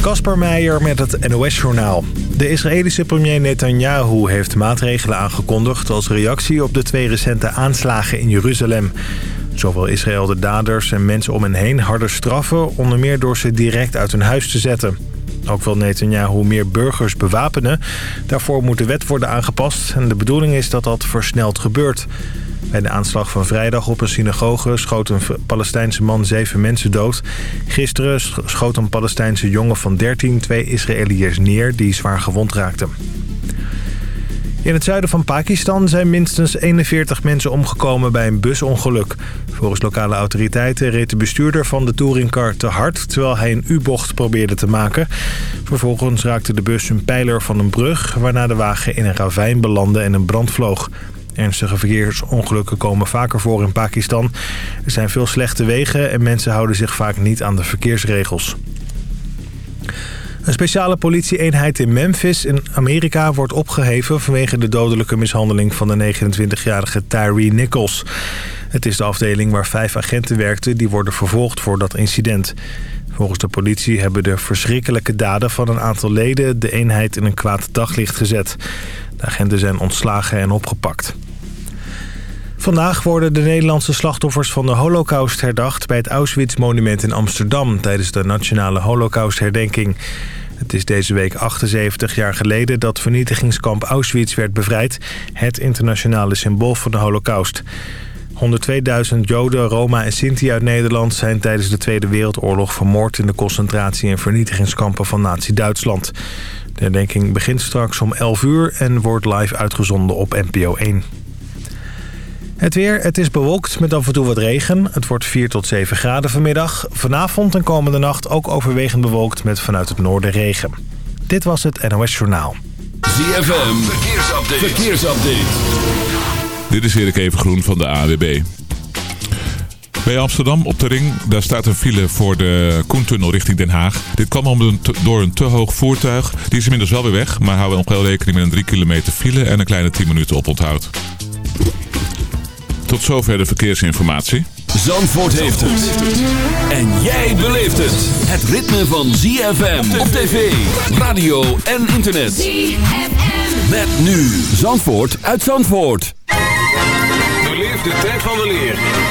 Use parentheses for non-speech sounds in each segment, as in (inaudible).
Kasper Meijer met het NOS-journaal. De Israëlische premier Netanyahu heeft maatregelen aangekondigd... als reactie op de twee recente aanslagen in Jeruzalem. Zo wil Israël de daders en mensen om hen heen harder straffen... onder meer door ze direct uit hun huis te zetten. Ook wil Netanyahu meer burgers bewapenen. Daarvoor moet de wet worden aangepast... en de bedoeling is dat dat versneld gebeurt... Bij de aanslag van vrijdag op een synagoge schoot een Palestijnse man zeven mensen dood. Gisteren schoot een Palestijnse jongen van 13 twee Israëliërs neer die zwaar gewond raakten. In het zuiden van Pakistan zijn minstens 41 mensen omgekomen bij een busongeluk. Volgens lokale autoriteiten reed de bestuurder van de touringcar te hard... terwijl hij een U-bocht probeerde te maken. Vervolgens raakte de bus een pijler van een brug... waarna de wagen in een ravijn belandde en een brand vloog. Ernstige verkeersongelukken komen vaker voor in Pakistan. Er zijn veel slechte wegen en mensen houden zich vaak niet aan de verkeersregels. Een speciale politieeenheid in Memphis in Amerika wordt opgeheven... vanwege de dodelijke mishandeling van de 29-jarige Tyree Nichols. Het is de afdeling waar vijf agenten werkten... die worden vervolgd voor dat incident. Volgens de politie hebben de verschrikkelijke daden van een aantal leden... de eenheid in een kwaad daglicht gezet. De agenten zijn ontslagen en opgepakt. Vandaag worden de Nederlandse slachtoffers van de holocaust herdacht... bij het Auschwitz-monument in Amsterdam... tijdens de nationale holocaustherdenking. Het is deze week 78 jaar geleden dat vernietigingskamp Auschwitz werd bevrijd... het internationale symbool van de holocaust. 102.000 Joden, Roma en Sinti uit Nederland... zijn tijdens de Tweede Wereldoorlog vermoord... in de concentratie- en vernietigingskampen van Nazi-Duitsland. De herdenking begint straks om 11 uur... en wordt live uitgezonden op NPO 1. Het weer, het is bewolkt met af en toe wat regen. Het wordt 4 tot 7 graden vanmiddag. Vanavond en komende nacht ook overwegend bewolkt met vanuit het noorden regen. Dit was het NOS Journaal. ZFM, verkeersupdate. verkeersupdate. Dit is Erik Evengroen van de AWB. Bij Amsterdam op de ring, daar staat een file voor de Koentunnel richting Den Haag. Dit kwam om een door een te hoog voertuig. Die is inmiddels wel weer weg, maar houden nog wel rekening met een 3 kilometer file en een kleine 10 minuten oponthoud. Tot zover de verkeersinformatie. Zandvoort heeft het. En jij beleeft het. Het ritme van ZFM op tv, radio en internet. ZFM. Met nu Zandvoort uit Zandvoort. Beleef de tijd van de leer.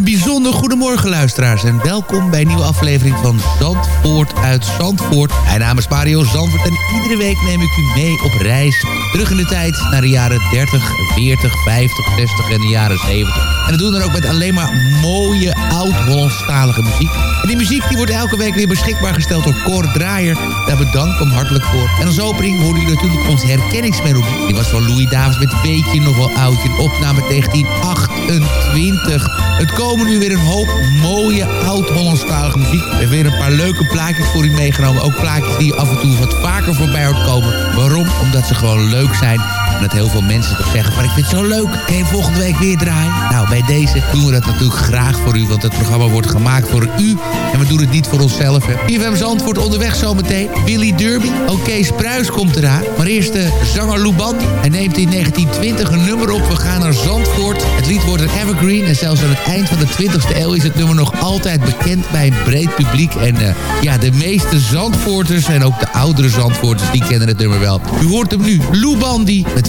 Een bijzonder goedemorgen luisteraars en welkom bij een nieuwe aflevering van Zandvoort uit Zandvoort. Mijn naam is Mario Zandvoort en iedere week neem ik u mee op reis. Terug in de tijd naar de jaren 30, 40, 50, 60 en de jaren 70. En dat doen we dan ook met alleen maar mooie oud-Hollandstalige muziek. En die muziek die wordt elke week weer beschikbaar gesteld door Cor Draaier. Daar bedank ik hem hartelijk voor. En als opening hoorde u natuurlijk onze herkenningsmelodie. Die was van Louis Davids met je nog wel oudje. Een opname 1928. Het komen nu weer een hoop mooie oud-Hollandstalige muziek. Hebben weer een paar leuke plaatjes voor u meegenomen. Ook plaatjes die af en toe wat vaker voorbij hoort komen. Waarom? Omdat ze gewoon leuk zijn. Dat heel veel mensen toch zeggen van ik vind het zo leuk. Kan je volgende week weer draaien? Nou, bij deze doen we dat natuurlijk graag voor u. Want het programma wordt gemaakt voor u. En we doen het niet voor onszelf. IFM Zandvoort onderweg zometeen. Billy Derby. Oké, Spruis komt eraan. Maar eerst de zanger Lou Bandy. Hij neemt in 1920 een nummer op. We gaan naar Zandvoort. Het lied wordt een evergreen. En zelfs aan het eind van de 20e eeuw is het nummer nog altijd bekend bij een breed publiek. En eh, ja, de meeste Zandvoorters en ook de oudere Zandvoorters, die kennen het nummer wel. U hoort hem nu. Lou Bandy met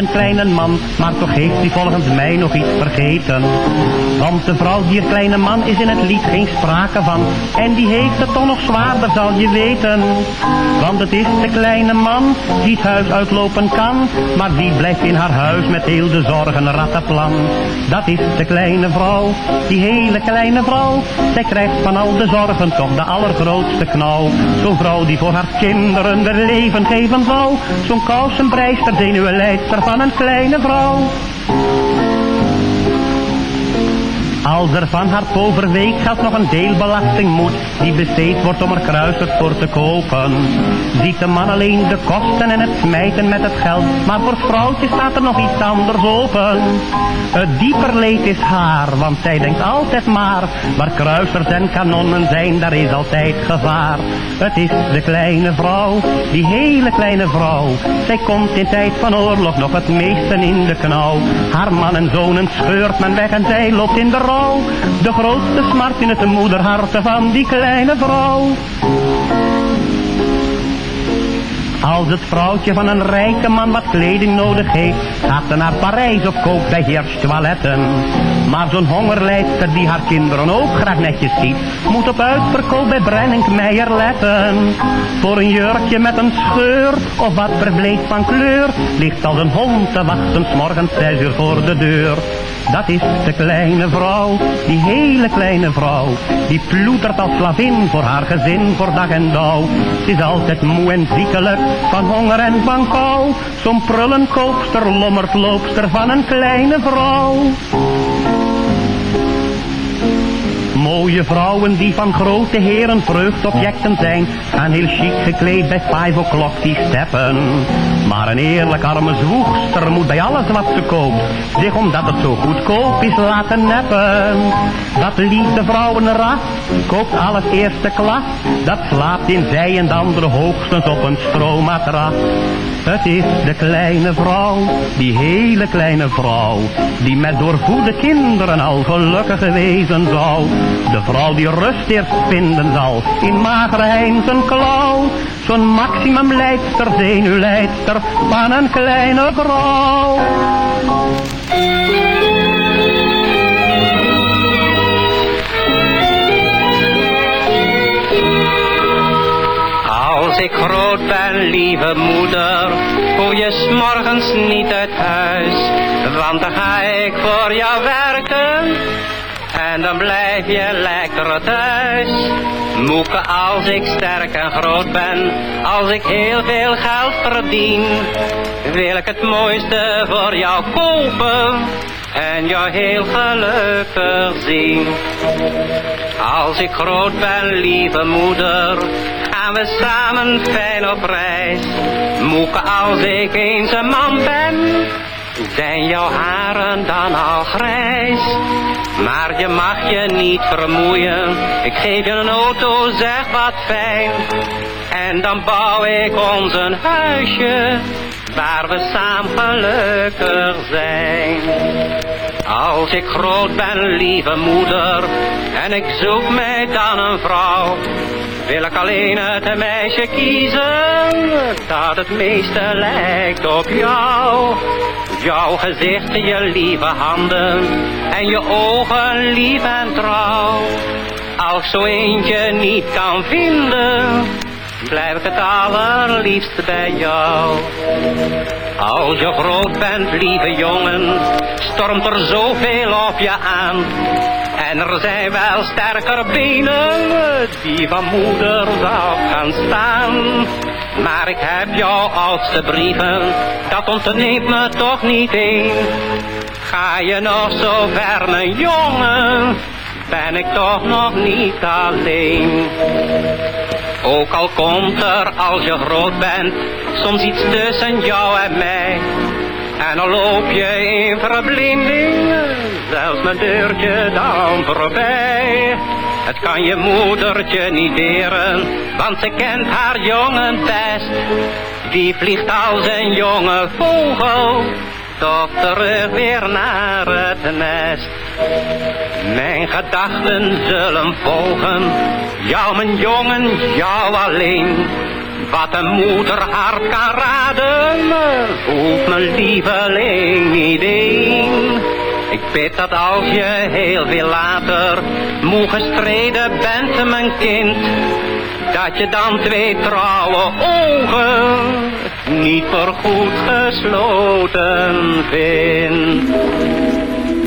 Den kleine man, maar toch heeft hij volgens mij nog iets vergeten. Want de vrouw die kleine man is in het lied geen sprake van, en die heeft het toch nog zwaarder zal je weten. Want het is de kleine man die het huis uitlopen kan, maar die blijft in haar huis met heel de zorgen rattenplan. Dat is de kleine vrouw, die hele kleine vrouw, zij krijgt van al de zorgen toch de allergrootste knauw. Zo'n vrouw die voor haar kinderen de leven geven wou, zo'n kousenbreister, zenuwenleidster van een kleine vrouw. Als er van haar overweekgeld nog een deelbelasting moet, die besteed wordt om er kruisers voor te kopen. Ziet de man alleen de kosten en het smijten met het geld, maar voor het vrouwtje staat er nog iets anders open. Het dieper leed is haar, want zij denkt altijd maar, waar kruisers en kanonnen zijn, daar is altijd gevaar. Het is de kleine vrouw, die hele kleine vrouw, zij komt in tijd van oorlog nog het meesten in de knauw. Haar man en zonen scheurt men weg en zij loopt in de De grootste smart in het moederharten van die kleine vrouw. Als het vrouwtje van een rijke man wat kleding nodig heeft, gaat ze naar Parijs of koopt bij Heers toiletten. Maar zo'n hongerlijster die haar kinderen ook graag netjes ziet, moet op uitverkoop bij Brenningmeijer letten. Voor een jurkje met een scheur of wat verbleekt van kleur, ligt als een hond te wachten, morgens zes uur voor de deur. Dat is de kleine vrouw, die hele kleine vrouw, die ploetert als slavin voor haar gezin voor dag en dauw. Ze is altijd moe en ziekelijk, van honger en van kou, zo'n prullenkoopster, lommertloopster van een kleine vrouw. Mooie vrouwen die van grote heren vreugdobjecten zijn, gaan heel chic gekleed bij five o'clock die steppen. Maar een eerlijk arme zwoegster moet bij alles wat ze koopt, zich omdat het zo goedkoop is laten neppen. Dat liefde vrouwenras koopt alles eerste klas, dat slaapt in zij en de andere hoogstens op een stroommatras. Het is de kleine vrouw, die hele kleine vrouw, die met doorvoede kinderen al gelukkig wezen zou. De vrouw die rust eerst vinden zal, in magere hein zijn klauw. Zo'n maximum leidster, zenuwleidster van een kleine vrouw. Groot ben, lieve moeder, hoef je s'morgens niet uit huis. Want dan ga ik voor jou werken en dan blijf je lekker thuis. Moeke, als ik sterk en groot ben, als ik heel veel geld verdien, wil ik het mooiste voor jou kopen en jou heel gelukkig zien. Als ik groot ben, lieve moeder, gaan we samen fijn op reis. Moeke, als ik eens een man ben, zijn jouw haren dan al grijs? Maar je mag je niet vermoeien, ik geef je een auto, zeg wat fijn. En dan bouw ik ons een huisje, waar we samen gelukkig zijn. Als ik groot ben, lieve moeder, en ik zoek mij dan een vrouw, wil ik alleen het meisje kiezen dat het meeste lijkt op jou. Jouw gezicht, je lieve handen en je ogen lief en trouw. Als zo eentje niet kan vinden, blijf ik het allerliefst bij jou. Als je groot bent, lieve jongen, stormt er zoveel op je aan. En er zijn wel sterker benen die van moeder zou gaan staan. Maar ik heb jouw oudste brieven, dat ontneemt me toch niet een. Ga je nog zo ver, mijn jongen, ben ik toch nog niet alleen. Ook al komt er als je groot bent, soms iets tussen jou en mij. En dan loop je in verblinding, zelfs mijn deurtje dan voorbij. Het kan je moedertje niet deren, want ze kent haar jongen best. Die vliegt als een jonge vogel, toch terug weer naar het nest. Mijn gedachten zullen volgen, jou mijn jongen, jou alleen. Wat een moeder hart kan raden, voelt mijn lieveling niet een. Bid dat als je heel veel later moe gestreden bent, mijn kind, dat je dan twee trouwe ogen niet voorgoed gesloten vindt.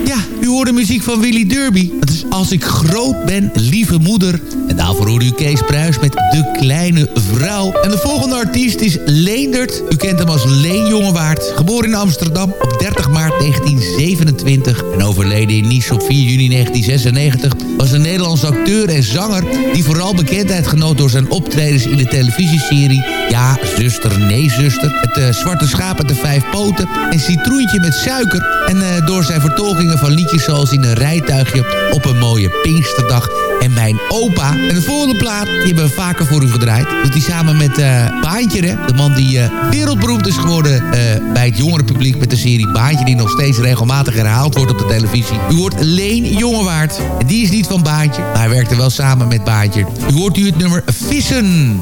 Ja, u hoort de muziek van Willy Derby. Als ik groot ben, lieve moeder. En daarvoor hoorde u Kees Pruis met De Kleine Vrouw. En de volgende artiest is Leendert. U kent hem als Leen Jongewaard. Geboren in Amsterdam op 30 maart 1927. En overleden in Nice op 4 juni 1996. Was een Nederlandse acteur en zanger... die vooral bekendheid genoot door zijn optredens in de televisieserie... Ja, zuster, nee, zuster. Het uh, Zwarte Schaap met de Vijf Poten. En Citroentje met Suiker. En uh, door zijn vertolkingen van liedjes zoals in een rijtuigje... op een mooie Pinksterdag en mijn opa. En de volgende plaat, die hebben we vaker voor u gedraaid. Doet hij samen met uh, Baantje, hè? de man die uh, wereldberoemd is geworden uh, bij het jongere publiek... met de serie Baantje, die nog steeds regelmatig herhaald wordt op de televisie. U hoort Leen Jongewaard. En die is niet van Baantje, maar hij werkte wel samen met Baantje. U hoort u het nummer Vissen.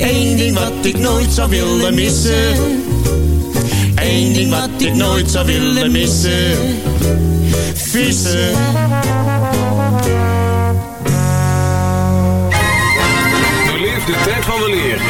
Eén ding wat ik nooit zou willen missen. Eén ding wat ik nooit zou willen missen. Vissen. Beleef de tijd van de leer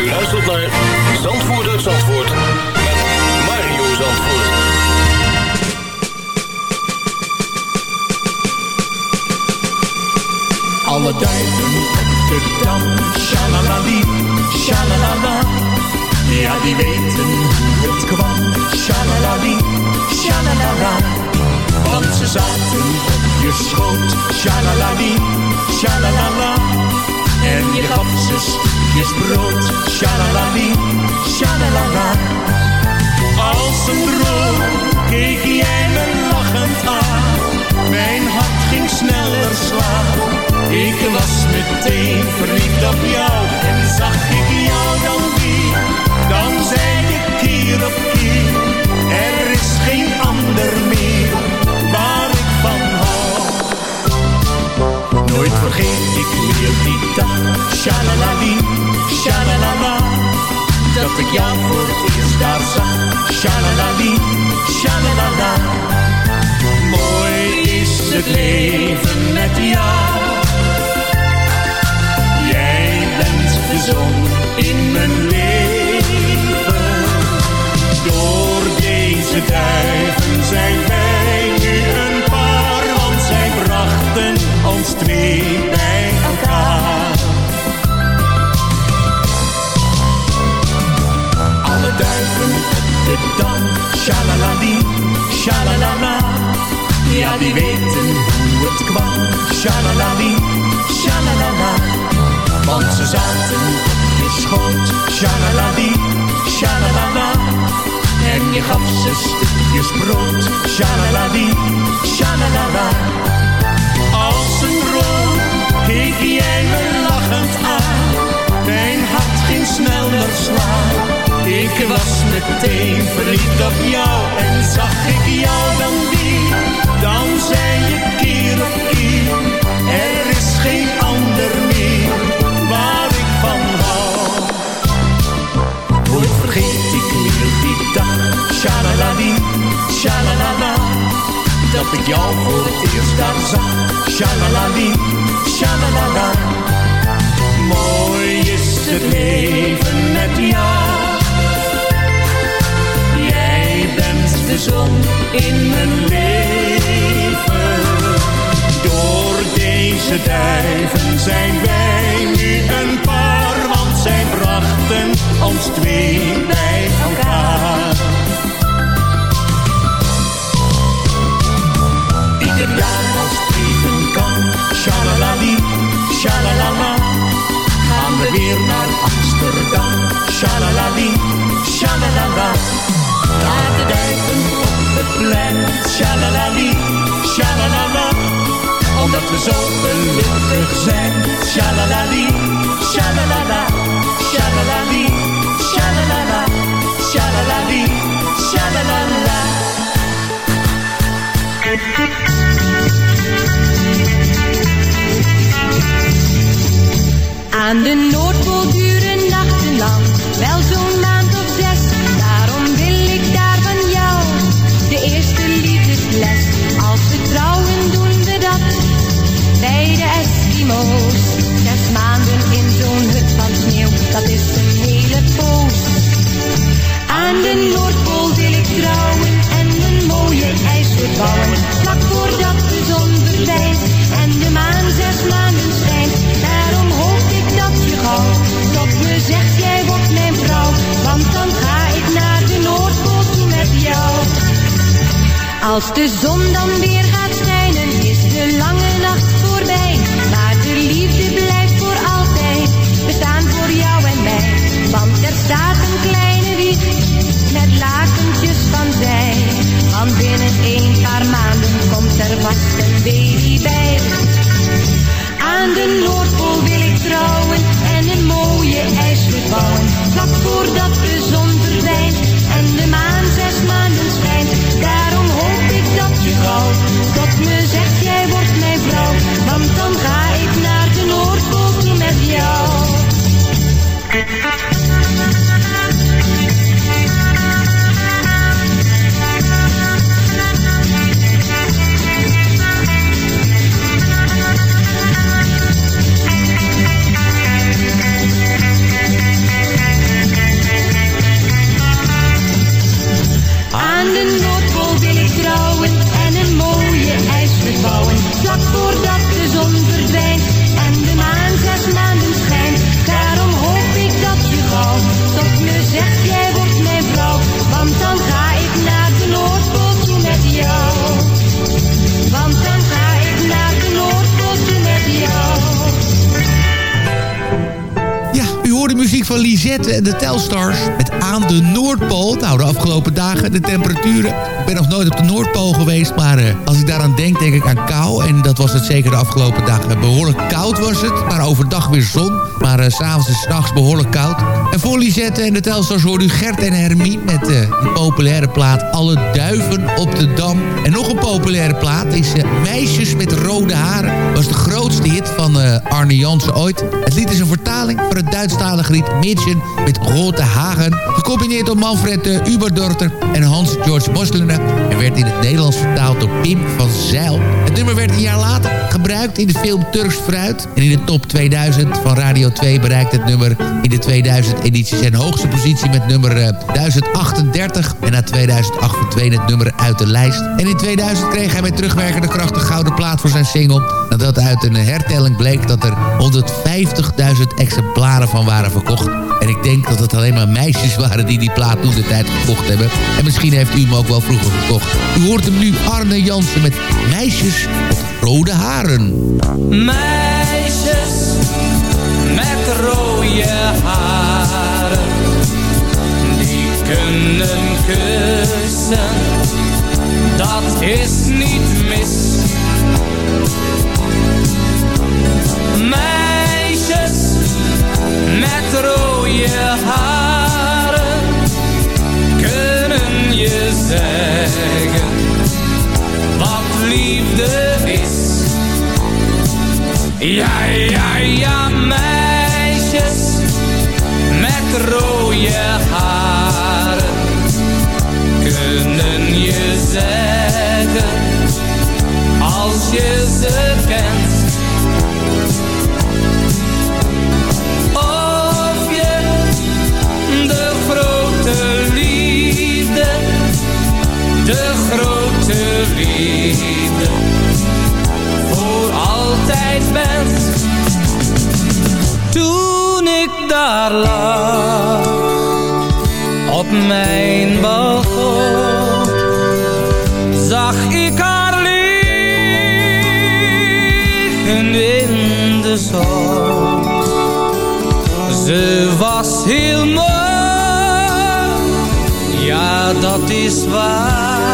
U luistert naar Zandvoort uit Zandvoort met Mario Zandvoort. Alle duiven op de dam, shalalali, shalalala. Ja, die weten hoe het kwam, shalalali, shalalala. Want ze zaten op je schoot, shalalali, shalalala. En je gaf ze stukjes brood, shalalali, shalalala. Als een droom keek jij me lachend aan. Mijn hart ging sneller slaan. Ik was meteen verliefd op jou. En zag ik jou dan weer. Dan zei ik keer op keer. Er is geen ander meer waar ik van hou. Nooit vergeet ik meer die dag. Shalalali, shalalala. Dat ik jou voor het eerst daar zag. Shalalali, shalalala. Mooi is het leven met jou. Jij bent de zon in mijn leven. Door deze duiven de dam, shalalali, shalalala. Ja, die weten hoe het kwam, shalalali, shalalala. Want ze zaten op je schoot, shalalali, shalalala. En je gaf ze stukjes brood, shalalali, shalalala. Als een droom keek jij me lachend aan. Mijn hart ging sneller slaan. Ik was meteen verliefd op jou en zag ik jou dan weer. Dan zei je keer op keer, er is geen ander meer waar ik van hou. Nooit vergeet ik meer die dag, shalalali, shalalala. Dat ik jou voor het eerst daar zag, shalalali, shalalala. Mooi is het leven met jou. De zon in mijn leven. Door deze duiven zijn wij nu een paar, want zij brachten ons twee we zo gelukkig zijn, shalalali, shalalala, shalalali, shalalala, shalalali, shalalala. Aan de Noordpool bouwen. Vlak voordat de zon verdwijnt en de maan zes maanden schijnt. Daarom hoop ik dat je gauw tot me zegt jij wordt mijn vrouw. Want dan ga ik naar de Noordpool met jou. Als de zon dan weer was een baby bij. Aan de Noordpool weer. De temperaturen. Ik ben nog nooit op de Noordpool was het zeker de afgelopen dagen. Behoorlijk koud was het, maar overdag weer zon. Maar uh, s'avonds en s'nachts behoorlijk koud. En voor Lisette en de Telstars hoorde u Gert en Hermie met uh, die populaire plaat Alle Duiven op de Dam. En nog een populaire plaat is Meisjes met Rode Haren. was de grootste hit van Arne Jansen ooit. Het lied is een vertaling voor het Duitsstalige lied Mädchen met Rode Hagen. Gecombineerd door Manfred Uberdorter en Hans-George Moslenen. En werd in het Nederlands vertaald door Pim van Zeil. Het nummer werd een jaar later gebruikt in de film Turks Fruit. En in de top 2000 van Radio 2 bereikt het nummer in de 2000-editie zijn hoogste positie met nummer uh, 1038. En na 2008 verdween het nummer uit de lijst. En in 2000 kreeg hij met terugwerkende kracht de gouden plaat voor zijn single. Nadat uit een hertelling bleek dat er 150.000 exemplaren van waren verkocht. Denk dat het alleen maar meisjes waren die die plaat toen de tijd gekocht hebben. En misschien heeft u hem ook wel vroeger gekocht. U hoort hem nu Arne Jansen met Meisjes met rode haren. Meisjes met rode haren. Die kunnen kussen. Dat is niet mis. Meisjes met rode haren kunnen je zeggen wat liefde is. Ja, ja, ja, meisjes met rode haren kunnen je zeggen als je ze kent de grote liefde voor altijd bent. Toen ik daar lag op mijn balkon, zag ik haar liggen in de zon. Ze was heel mooi, dat is waar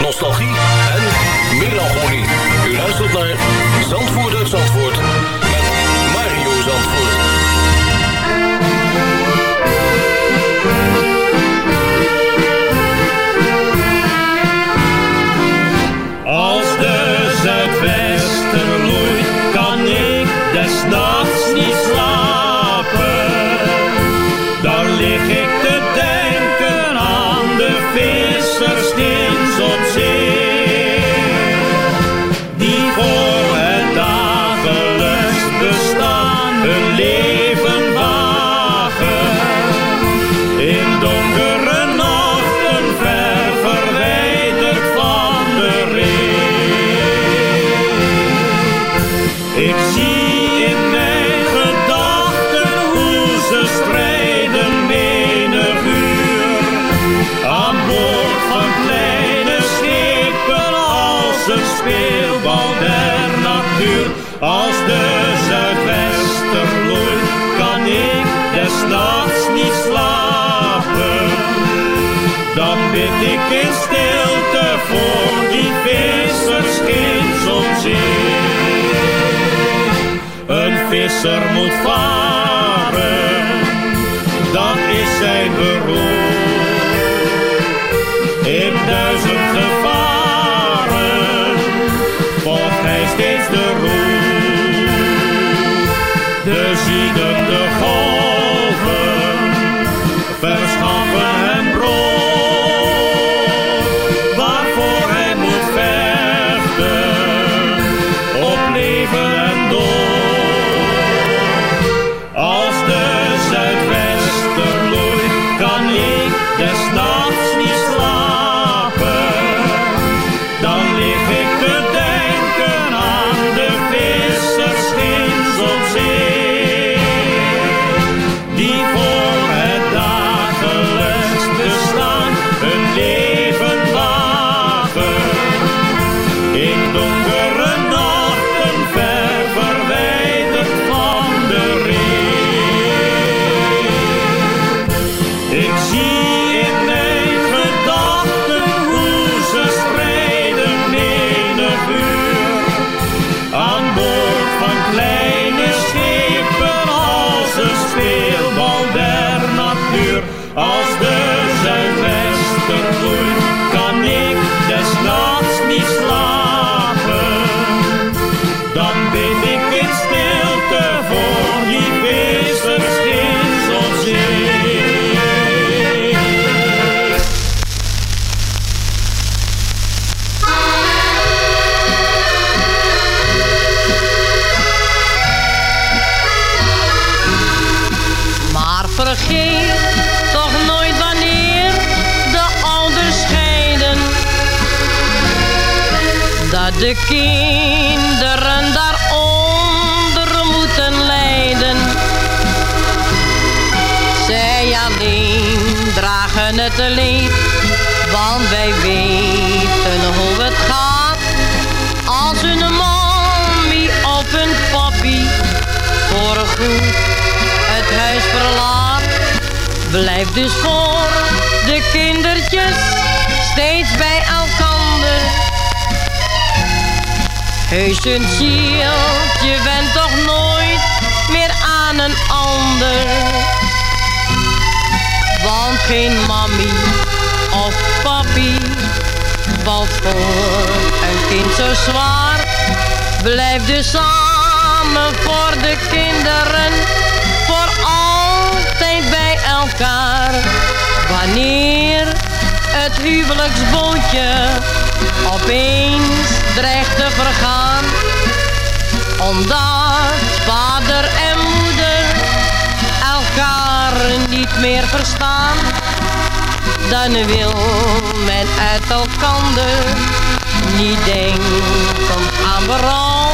nostalgie en melancholie. Visser moet des nachts de kinderen daaronder moeten lijden. Zij alleen dragen het leed, Want wij weten hoe het gaat. Als een mommy of een papi voorgoed het huis verlaat. Blijft dus voor de kindertjes Heus een zieltje bent toch nooit meer aan een ander. Want geen mammy of papi valt voor een kind zo zwaar. Blijf dus samen voor de kinderen, voor altijd bij elkaar. Wanneer het huwelijksbootje opeens dreigt te vergaan. Omdat vader en moeder elkaar niet meer verstaan. Dan wil men uit elkander niet denken aan berouw.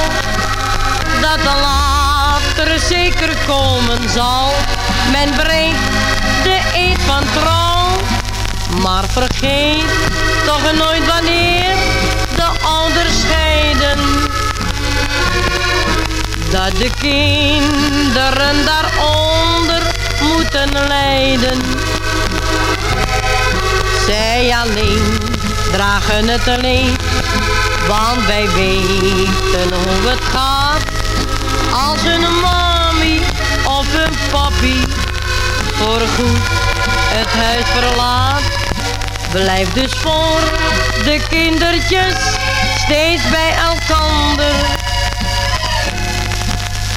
Dat er later zeker komen zal. Men breekt de eed van trouw. Maar vergeet toch nooit wanneer de ouders scheiden. Dat de kinderen daaronder moeten lijden. Zij alleen dragen het leed, want wij weten hoe het gaat. Als een mommy of een papi voorgoed het huis verlaat. Blijf dus voor de kindertjes steeds bij elkander.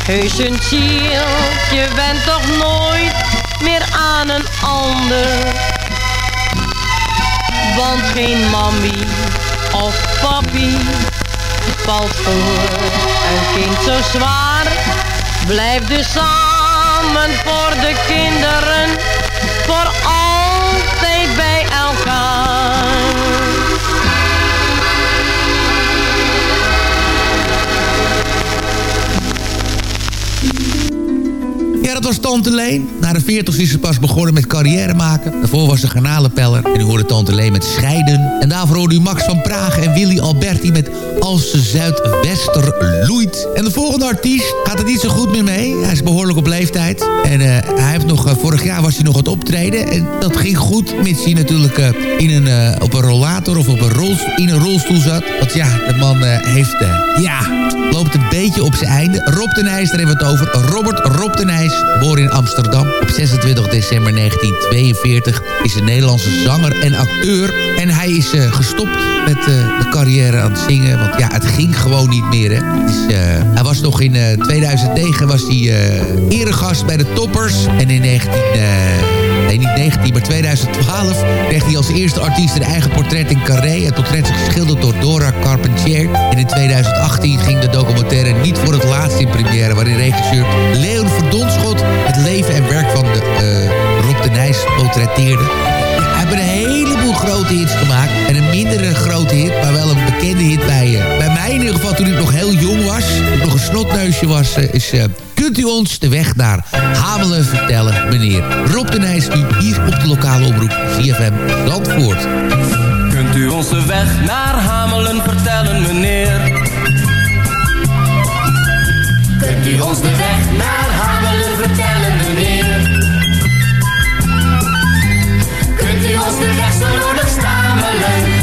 Heus een zieltje bent toch nooit meer aan een ander. Want geen mammy of papi valt voor een kind zo zwaar. Blijf dus samen voor de kinderen, Tante Leen. Na de 40 is ze pas begonnen met carrière maken. Daarvoor was ze garnalenpeller. En nu hoorde Tante Leen met Scheiden. En daarvoor hoorde u Max van Praag en Willy Alberti met Als ze Zuidwester loeit. En de volgende artiest gaat het niet zo goed meer mee. Hij is behoorlijk op leeftijd. En eh, hij heeft nog, eh, vorig jaar was hij nog aan het optreden. En dat ging goed, mits hij natuurlijk eh, in een, op een rollator of op een rolstoel, in een rolstoel zat. Want ja, de man heeft, ja, loopt een beetje op zijn einde. Rob de Nijs, daar hebben we het over. Robert Rob de Nijs, geboren in Amsterdam. Op 26 december 1942 is een Nederlandse zanger en acteur. En hij is eh, gestopt met eh, de carrière aan het zingen. Want ja, het ging gewoon niet meer. Hè. Dus, hij was nog in eh, 2009 was hij eregast bij de Toppers. En in 19... Nee, niet 19, maar 2012 kreeg hij als eerste artiest een eigen portret in Carré. Het portret is geschilderd door Dora Carpentier. En in 2018 ging de documentaire niet voor het laatst in première... waarin regisseur Leon Verdonschot het leven en werk van de, eh, Rob de Nijs portretteerde. Heeft een heleboel grote hits gemaakt. En een mindere grote hit, maar wel een bekende hit bij, eh, bij mij in ieder geval toen ik nog heel jong was. Toen nog een snotneusje was, eh, is... eh, Kunt u ons de weg naar Hamelen vertellen, meneer Rob de Nijs, nu hier op de lokale omroep CFM Zandvoort. Kunt u ons de weg naar Hamelen vertellen, meneer? Kunt u ons de weg naar Hamelen vertellen, weg zo nodig stamelen?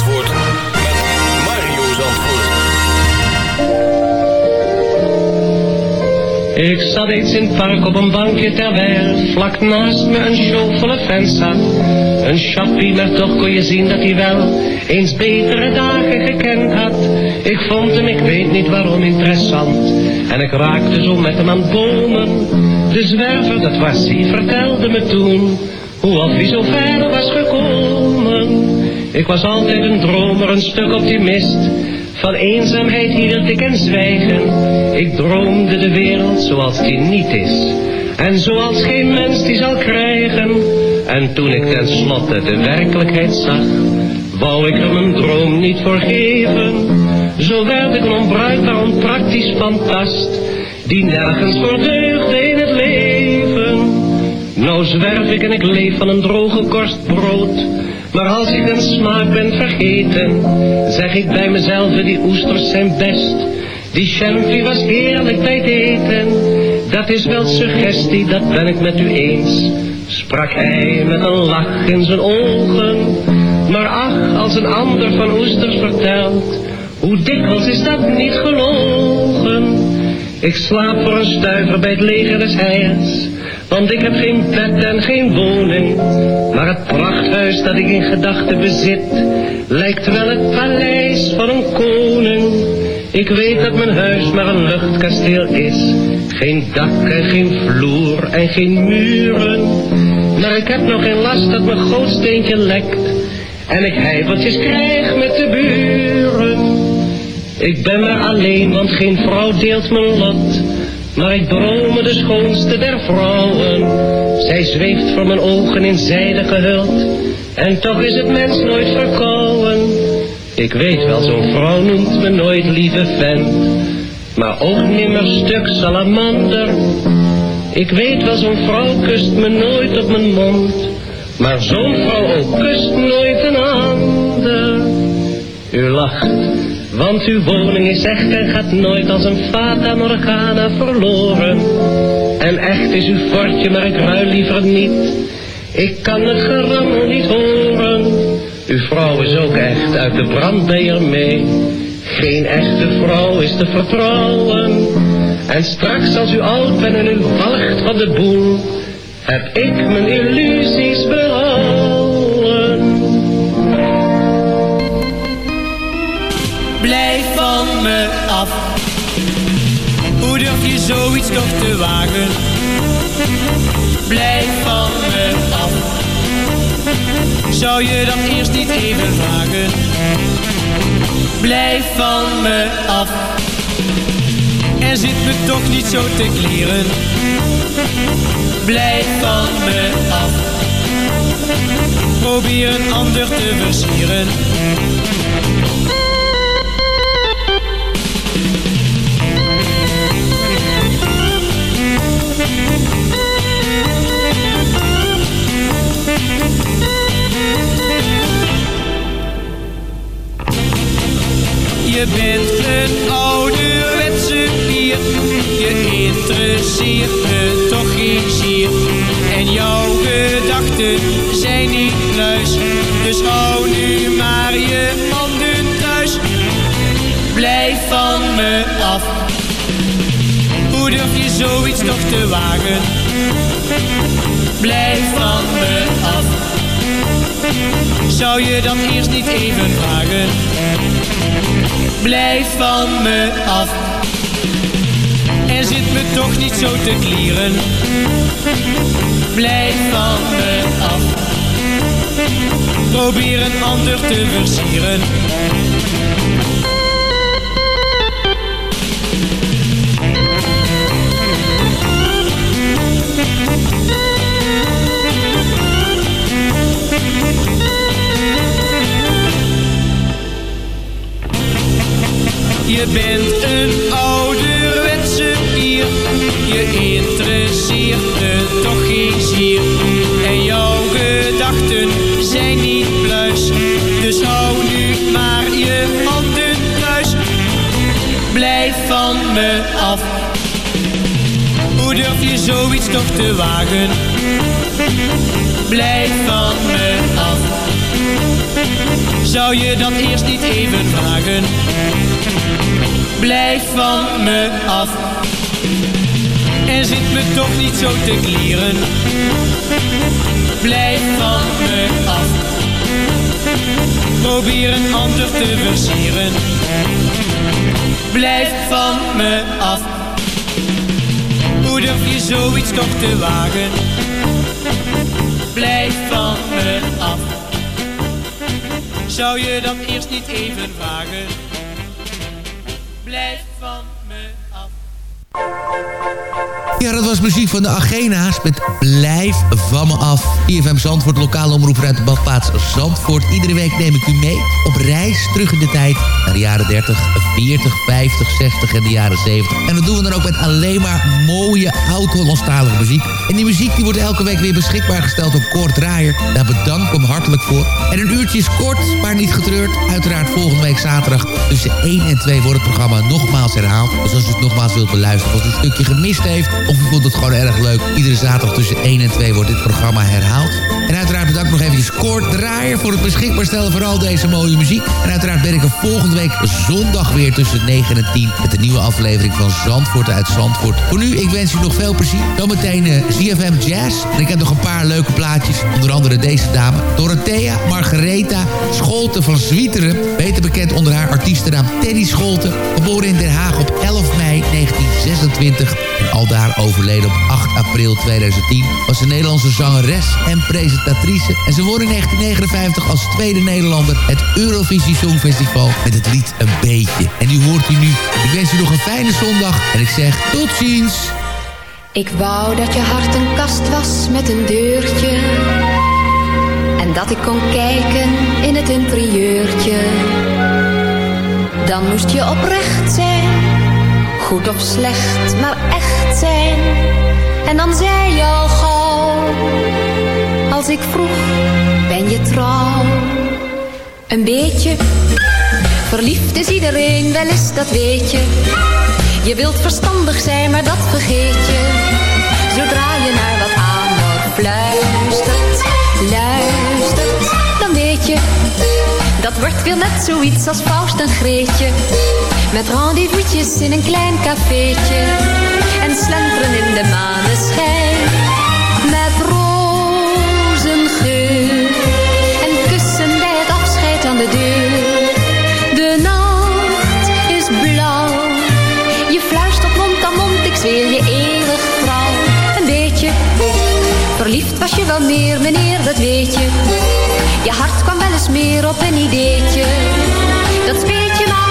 Ik zat eens in het park op een bankje terwijl vlak naast me een showvolle fans zat. Een chappie, maar toch kon je zien dat hij wel eens betere dagen gekend had. Ik vond hem, ik weet niet waarom, interessant. En ik raakte zo met hem aan bomen. De zwerver, dat was hij, vertelde me toen hoe of hij zo ver was gekomen. Ik was altijd een dromer, een stuk optimist. Van eenzaamheid hield ik en zwijgen. Ik droomde de wereld zoals die niet is. En zoals geen mens die zal krijgen. En toen ik tenslotte de werkelijkheid zag, wou ik er mijn droom niet voor geven. Zo werd ik een onbruikbaar, onpraktisch fantast, die nergens voor deugde in het leven. Nou zwerf ik en ik leef van een droge korst brood. Maar als ik een smaak ben vergeten, zeg ik bij mezelf, die oesters zijn best. Die champie was heerlijk bij het eten. Dat is wel suggestie, dat ben ik met u eens. Sprak hij met een lach in zijn ogen. Maar ach, als een ander van oesters vertelt, hoe dikwijls is dat niet gelogen. Ik slaap voor een stuiver bij het leger des heils. Want ik heb geen bed en geen woning. Maar het prachthuis dat ik in gedachten bezit, lijkt wel het paleis van een koning. Ik weet dat mijn huis maar een luchtkasteel is. Geen dak en geen vloer en geen muren. Maar ik heb nog geen last dat mijn gootsteentje lekt. En ik heifeltjes krijg met de buren. Ik ben maar alleen, want geen vrouw deelt mijn lot. Maar ik drome de schoonste der vrouwen. Zij zweeft voor mijn ogen in zijde gehuld. En toch is het mens nooit verkouden. Ik weet wel, zo'n vrouw noemt me nooit lieve vent. Maar ook nimmer stuk salamander. Ik weet wel, zo'n vrouw kust me nooit op mijn mond. Maar zo'n vrouw ook kust nooit een ander. U lacht. Want uw woning is echt en gaat nooit als een fata morgana verloren. En echt is uw fortje, maar ik ruil liever niet. Ik kan het gerammel niet horen. Uw vrouw is ook echt, uit de brand ben je mee. Geen echte vrouw is te vertrouwen. En straks als u oud bent en u walgt van de boel, heb ik mijn illusies zoiets toch te wagen? Blijf van me af. Zou je dat eerst niet even vragen? Blijf van me af. Er zit me toch niet zo te kleren. Blijf van me af. Probeer een ander te versieren. Je bent een ouderwetse pier. Je interesseert me toch geen zier. En jouw gedachten zijn niet pluis. Dus hou nu maar je handen thuis. Blijf van me af. Hoe durf je zoiets toch te wagen? Blijf van me af. Zou je dan eerst niet even vragen? Blijf van me af. En zit me toch niet zo te klieren. Blijf van me af. Probeer een ander te versieren. Je bent een ouderwetse pier. Je interesseert me toch geen zier. En jouw gedachten zijn niet pluis. Dus hou nu maar je handen thuis. Blijf van me af. Hoe durf je zoiets toch te wagen? Blijf van me af. Zou je dan eerst niet even vragen? Blijf van me af. En zit me toch niet zo te klieren. Blijf van me af. Probeer een ander te versieren. Blijf van me af. Hoe durf je zoiets toch te wagen? Blijf van me af. Zou je dan eerst niet even vragen? Blijf Ja, dat was muziek van de Agena's met Blijf van me af. IFM Zandvoort, lokale omroep uit de badplaats Zandvoort. Iedere week neem ik u mee op reis terug in de tijd... naar de jaren 30, 40, 50, 60 en de jaren 70. En dat doen we dan ook met alleen maar mooie oud-Hollandstalige muziek. En die muziek die wordt elke week weer beschikbaar gesteld door Kort Draaier. Daar bedank ik hem hartelijk voor. En een uurtje is kort, maar niet getreurd. Uiteraard volgende week zaterdag tussen 1 en 2 wordt het programma nogmaals herhaald. Dus als u het nogmaals wilt beluisteren of u een stukje gemist heeft... of u vond het gewoon erg leuk... iedere zaterdag tussen 1 en 2 wordt dit programma herhaald. En uiteraard bedank ik nog eventjes Kort Draaier... voor het beschikbaar stellen van al deze mooie muziek. En uiteraard ben ik er volgende week zondag weer tussen 9 en 10... met een nieuwe aflevering van Zandvoort uit Zandvoort. Voor nu, ik wens u nog veel plezier. Zometeen uh, ZFM Jazz. En ik heb nog een paar leuke plaatjes. Onder andere deze dame. Dorothea Margaretha Scholte van Zwieteren. Beter bekend onder haar artiestennaam Teddy Scholte. Geboren in Den Haag op 11 mei 1926. En aldaar overleden op 8 april 2010. Was een Nederlandse zangeres en presentatrice. En ze won in 1959 als tweede Nederlander het Eurovisie Songfestival met het lied Een Beetje. En die hoort u nu. Ik wens u nog een fijne zondag. En ik zeg tot ziens. Ik wou dat je hart een kast was met een deurtje. En dat ik kon kijken in het interieurtje. Dan moest je oprecht zijn. Goed of slecht, maar echt zijn. En dan zei je al gauw. Als ik vroeg, ben je trouw? Een beetje. Verliefd is iedereen, wel eens dat weet je. Je wilt verstandig zijn, maar dat vergeet je. Zodra je naar wat amor fluistert, luistert, dan weet je. Dat wordt weer net zoiets als Faust en Greetje. Met rendezvous'tjes in een klein cafeetje. En slenteren in de maneschijn. Met rozengeur. En kussen bij het afscheid aan de deur. De nacht is blauw. Je fluistert mond aan mond, ik zweer je eeuwig trouw. Een beetje verliefd was je wel meer, meneer, dat weet je. Je hart kwam wel eens meer op een ideetje. Dat speet je maar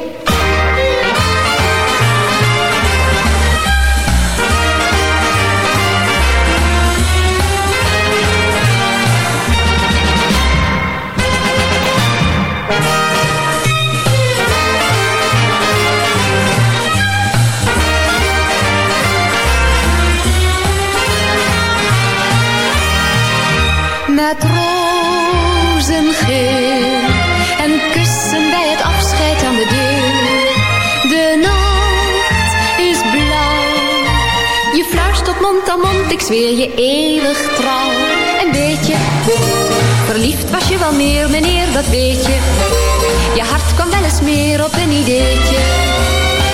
je eeuwig trouw. Een beetje verliefd was je wel meer, meneer, dat weet je. Je hart kwam wel eens meer op een ideetje.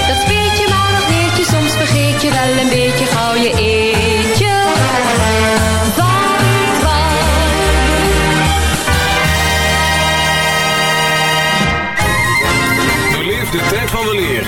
Dat weet je maar nog weet je, soms vergeet je wel een beetje gauw je eetje. De tijd van de leer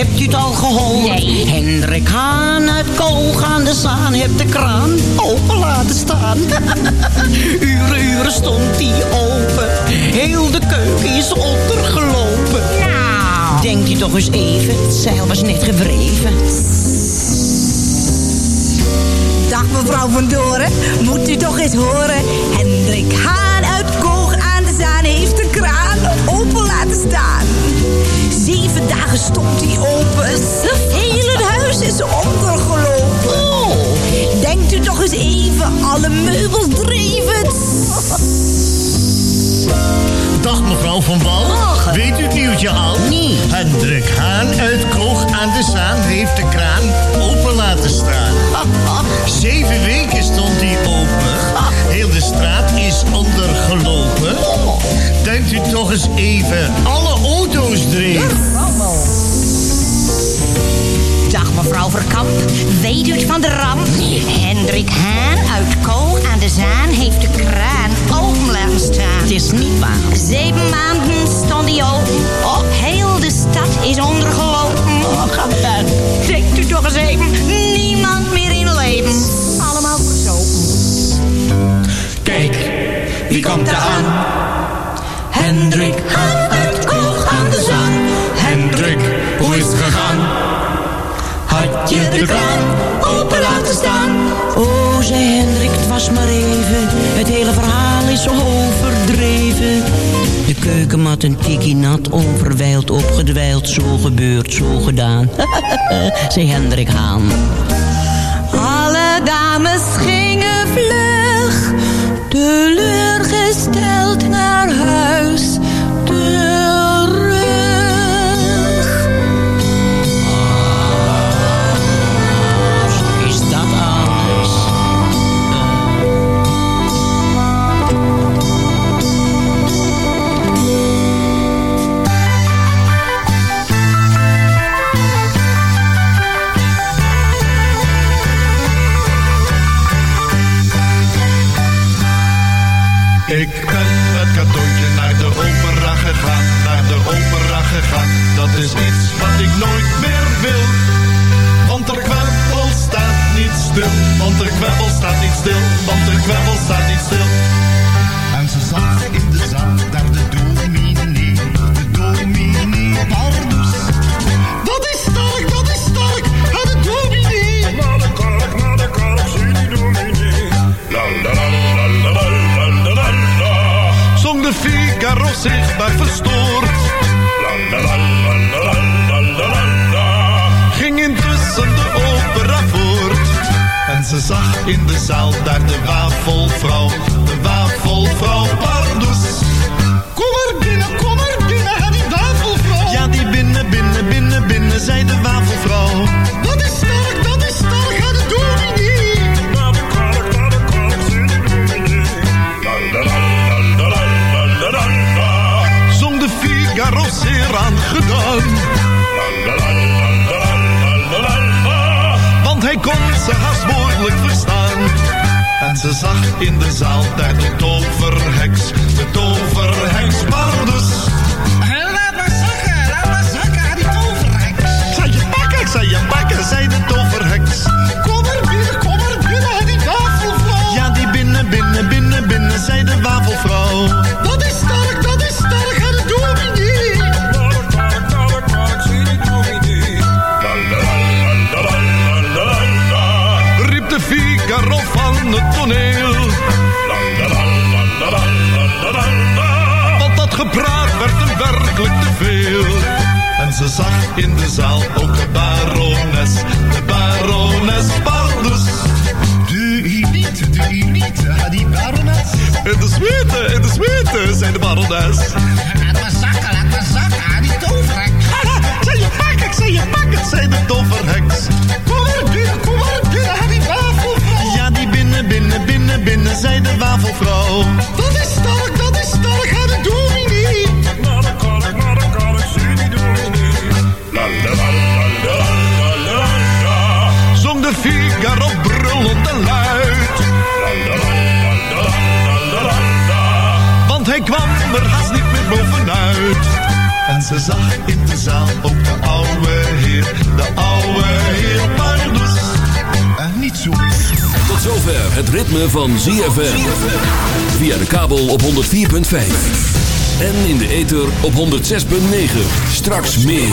Hebt u het al gehoord? Nee. Hendrik Haan uit Koog aan de Zaan heeft de kraan open laten staan. (laughs) uren, uren stond die open. Heel de keuken is ondergelopen. Nou. Denkt u toch eens even, het zeil was net gewreven. Dag mevrouw van Doren, moet u toch eens horen. Hendrik Haan uit Koog aan de Zaan heeft de kraan open laten staan. Zeven dagen stond hij open, het hele huis is ondergelopen. Oh, denkt u toch eens even, alle meubels dreven. Dag mevrouw van Wal. Weet u het nieuwtje al? Nee. Hendrik Haan uit Koog aan de Zaan heeft de kraan open laten staan. (laughs) Zeven weken stond hij open. (laughs) De straat is ondergelopen. Denkt u toch eens even, alle auto's dreven. Dag mevrouw Verkamp, weet u het van de ramp? Hendrik Haan uit Koog aan de Zaan heeft de kraan open laten staan. Het is niet waar. Zeven maanden stond hij open. Oh, heel de stad is ondergelopen. Oh, Denkt u toch eens even, niemand meer in leven. Wie komt er aan? Hendrik Haan uit Koog aan de Zaan. Hendrik, hoe is het gegaan? Had je de kraan open laten staan? Oh, zei Hendrik, het was maar even. Het hele verhaal is overdreven. De keukenmat een tikkie nat, onverwijld opgedwijld. Zo gebeurd, zo gedaan. (laughs) zei Hendrik Haan. Alle dames teleurgesteld naar huis Ik ben met cadeautje naar de opera gegaan, naar de opera gegaan. Dat is iets wat ik nooit meer wil. Want de kwebbel staat niet stil, want de kwebbel staat niet stil, want de kwebbel staat niet stil. Zichtbaar verstoord. Ging intussen de opera voort. En ze zag in de zaal daar de wafelvrouw, de wafelvrouw Pardoes. Kom er binnen, kom er binnen, hè, die wafelvrouw. Ja, die binnen, binnen, binnen, binnen, zei de wafelvrouw. Dat is dat parels eraan gedaan. Want hij kon ze haast moeilijk verstaan. En ze zag in de zaal daar de toverheks, de toverheks, maar. Laat maar zakken, laat maar zakken, die toverheks. Zij je pakken, zij je pakken, zei de toverheks. Kom er binnen, kom er binnen, die wafelvrouw. Ja, die binnen, binnen, binnen, binnen, zei de wafelvrouw. In de zaal ook de barones, de barones Pardus. De elite, de elite, die barones. In de suite, in de suite, zei de barones. Laat maar zakken, laat maar zakken, die toverheks. (laughs) Zei je pak, ik zei je pak, het zei de toverheks. Kom er binnen, kom er binnen, hè, die wafelvrouw. Ja, die binnen, binnen, binnen, binnen, zei de wafelvrouw. Dat is sterk, dat is sterk, De Figaro brullend en luid. Want hij kwam er haast niet meer bovenuit. En ze zag in de zaal ook de oude heer, de oude heer Pardus. En niet zo Tot zover het ritme van ZFM. Via de kabel op 104.5. En in de ether op 106.9. Straks meer.